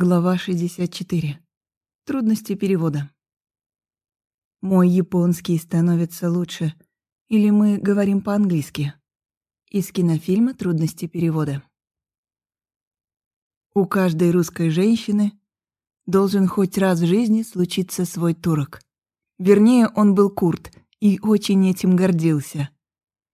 Глава 64. Трудности перевода. Мой японский становится лучше. Или мы говорим по-английски? Из кинофильма «Трудности перевода». У каждой русской женщины должен хоть раз в жизни случиться свой турок. Вернее, он был курт и очень этим гордился.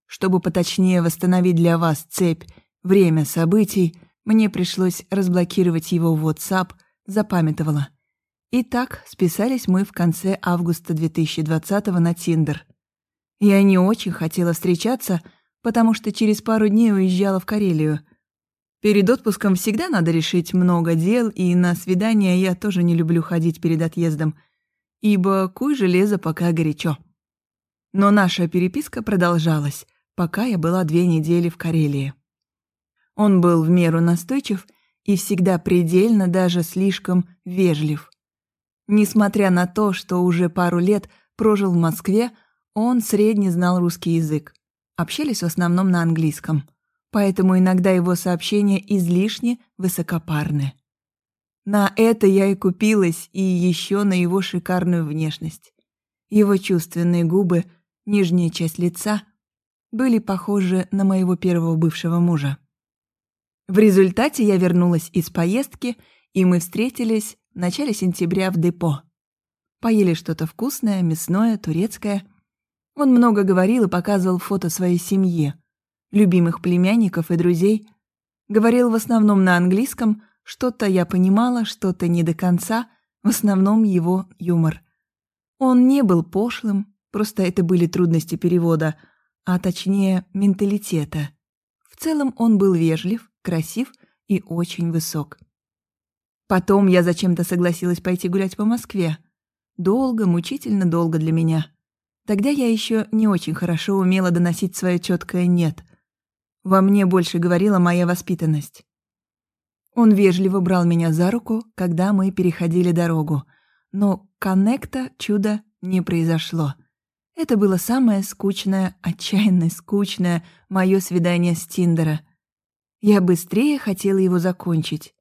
Чтобы поточнее восстановить для вас цепь «Время событий», мне пришлось разблокировать его в WhatsApp, запамятовала. Итак, списались мы в конце августа 2020 на Тиндер. Я не очень хотела встречаться, потому что через пару дней уезжала в Карелию. Перед отпуском всегда надо решить много дел, и на свидания я тоже не люблю ходить перед отъездом, ибо куй железо пока горячо. Но наша переписка продолжалась, пока я была две недели в Карелии. Он был в меру настойчив и всегда предельно, даже слишком вежлив. Несмотря на то, что уже пару лет прожил в Москве, он средне знал русский язык. Общались в основном на английском, поэтому иногда его сообщения излишне высокопарны. На это я и купилась, и еще на его шикарную внешность. Его чувственные губы, нижняя часть лица были похожи на моего первого бывшего мужа. В результате я вернулась из поездки, и мы встретились в начале сентября в депо. Поели что-то вкусное, мясное, турецкое. Он много говорил и показывал фото своей семьи, любимых племянников и друзей. Говорил в основном на английском, что-то я понимала, что-то не до конца, в основном его юмор. Он не был пошлым, просто это были трудности перевода, а точнее менталитета. В целом он был вежлив, красив и очень высок. Потом я зачем-то согласилась пойти гулять по Москве. Долго, мучительно долго для меня. Тогда я еще не очень хорошо умела доносить свое четкое «нет». Во мне больше говорила моя воспитанность. Он вежливо брал меня за руку, когда мы переходили дорогу, но коннекта чуда не произошло. Это было самое скучное, отчаянно скучное мое свидание с Тиндера — я быстрее хотела его закончить.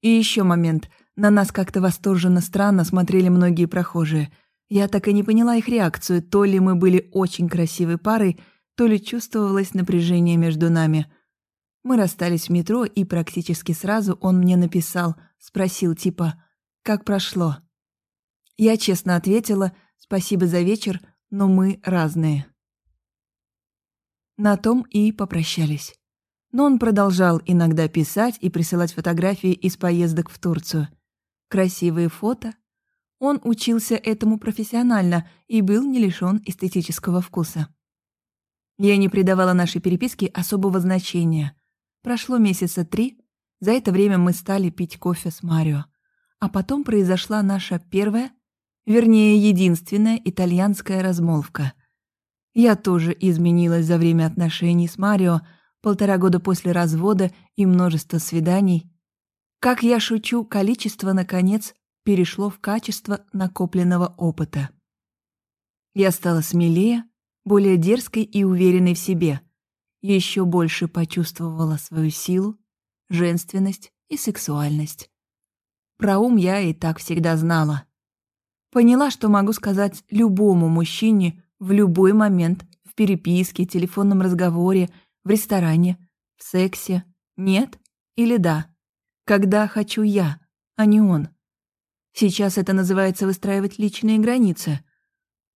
И еще момент. На нас как-то восторженно странно смотрели многие прохожие. Я так и не поняла их реакцию, то ли мы были очень красивой парой, то ли чувствовалось напряжение между нами. Мы расстались в метро, и практически сразу он мне написал, спросил типа «Как прошло?». Я честно ответила «Спасибо за вечер, но мы разные». На том и попрощались. Но он продолжал иногда писать и присылать фотографии из поездок в Турцию. Красивые фото. Он учился этому профессионально и был не лишён эстетического вкуса. Я не придавала нашей переписке особого значения. Прошло месяца три. За это время мы стали пить кофе с Марио. А потом произошла наша первая, вернее, единственная итальянская размолвка. Я тоже изменилась за время отношений с Марио, полтора года после развода и множество свиданий. Как я шучу, количество, наконец, перешло в качество накопленного опыта. Я стала смелее, более дерзкой и уверенной в себе. Еще больше почувствовала свою силу, женственность и сексуальность. Про ум я и так всегда знала. Поняла, что могу сказать любому мужчине в любой момент, в переписке, телефонном разговоре, в ресторане, в сексе, нет или да. Когда хочу я, а не он. Сейчас это называется выстраивать личные границы.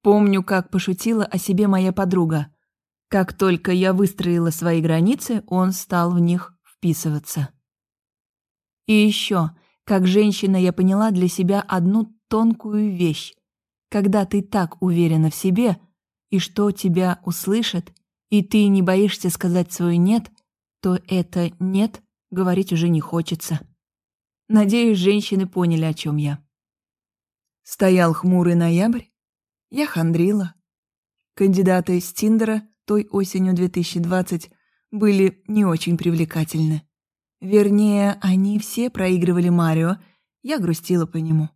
Помню, как пошутила о себе моя подруга. Как только я выстроила свои границы, он стал в них вписываться. И еще, как женщина, я поняла для себя одну тонкую вещь. Когда ты так уверена в себе, и что тебя услышат, и ты не боишься сказать свое «нет», то это «нет» говорить уже не хочется. Надеюсь, женщины поняли, о чем я. Стоял хмурый ноябрь. Я хандрила. Кандидаты из Тиндера той осенью 2020 были не очень привлекательны. Вернее, они все проигрывали Марио, я грустила по нему.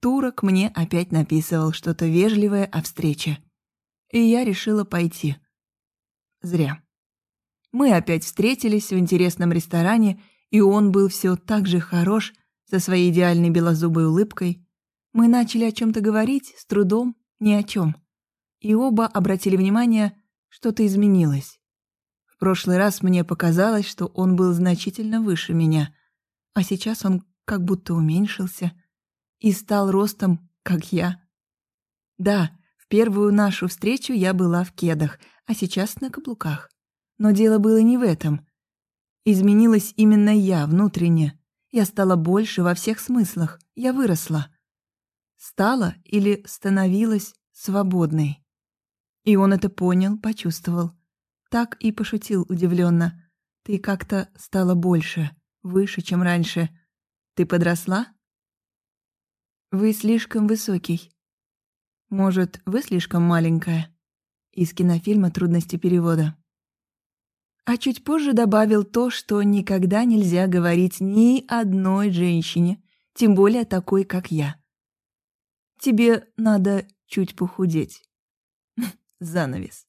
Турок мне опять написывал что-то вежливое о встрече. И я решила пойти. Зря. Мы опять встретились в интересном ресторане, и он был все так же хорош, со своей идеальной белозубой улыбкой. Мы начали о чем-то говорить, с трудом, ни о чем. И оба обратили внимание, что-то изменилось. В прошлый раз мне показалось, что он был значительно выше меня, а сейчас он как будто уменьшился и стал ростом, как я. Да, в первую нашу встречу я была в кедах, а сейчас на каблуках. Но дело было не в этом. Изменилась именно я внутренне. Я стала больше во всех смыслах. Я выросла. Стала или становилась свободной. И он это понял, почувствовал. Так и пошутил удивленно. Ты как-то стала больше, выше, чем раньше. Ты подросла? Вы слишком высокий. Может, вы слишком маленькая? Из кинофильма «Трудности перевода». А чуть позже добавил то, что никогда нельзя говорить ни одной женщине, тем более такой, как я. Тебе надо чуть похудеть. Занавес.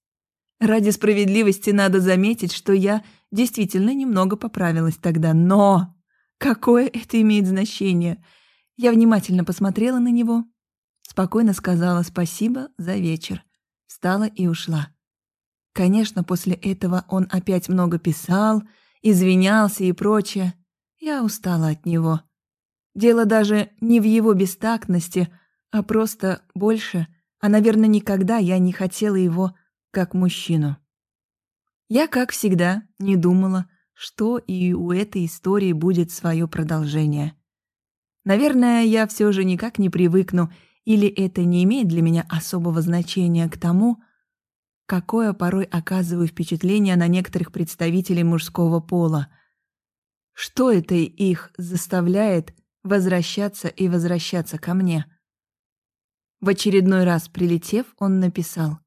Ради справедливости надо заметить, что я действительно немного поправилась тогда, но какое это имеет значение? Я внимательно посмотрела на него, спокойно сказала спасибо за вечер, встала и ушла. Конечно, после этого он опять много писал, извинялся и прочее. Я устала от него. Дело даже не в его бестактности, а просто больше, а, наверное, никогда я не хотела его как мужчину. Я, как всегда, не думала, что и у этой истории будет свое продолжение. Наверное, я все же никак не привыкну, или это не имеет для меня особого значения к тому, какое порой оказываю впечатление на некоторых представителей мужского пола. Что это их заставляет возвращаться и возвращаться ко мне? В очередной раз прилетев, он написал.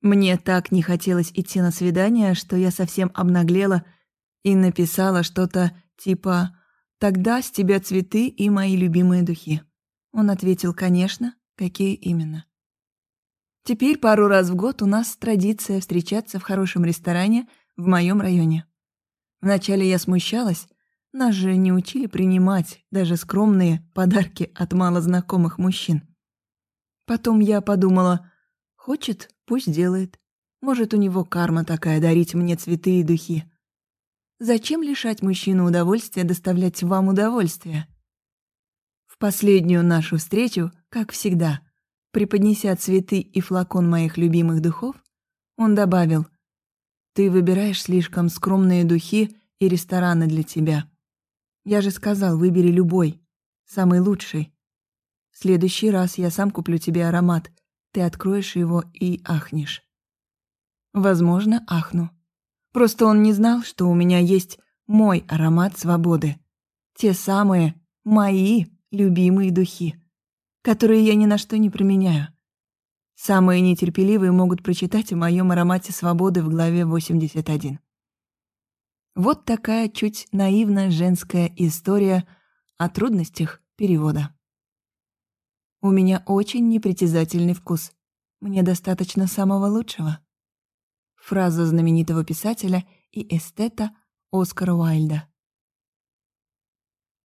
«Мне так не хотелось идти на свидание, что я совсем обнаглела и написала что-то типа «Тогда с тебя цветы и мои любимые духи». Он ответил «Конечно, какие именно?» Теперь пару раз в год у нас традиция встречаться в хорошем ресторане в моем районе. Вначале я смущалась, нас же не учили принимать даже скромные подарки от малознакомых мужчин. Потом я подумала, хочет, пусть делает. Может, у него карма такая дарить мне цветы и духи. Зачем лишать мужчину удовольствия доставлять вам удовольствие? Последнюю нашу встречу, как всегда, Преподнеся цветы и флакон моих любимых духов, он добавил, «Ты выбираешь слишком скромные духи и рестораны для тебя. Я же сказал, выбери любой, самый лучший. В следующий раз я сам куплю тебе аромат, ты откроешь его и ахнешь». Возможно, ахну. Просто он не знал, что у меня есть мой аромат свободы. Те самые мои любимые духи которые я ни на что не применяю. Самые нетерпеливые могут прочитать о моем аромате свободы в главе 81. Вот такая чуть наивная женская история о трудностях перевода. У меня очень непритязательный вкус. Мне достаточно самого лучшего. Фраза знаменитого писателя и эстета Оскара Уайльда.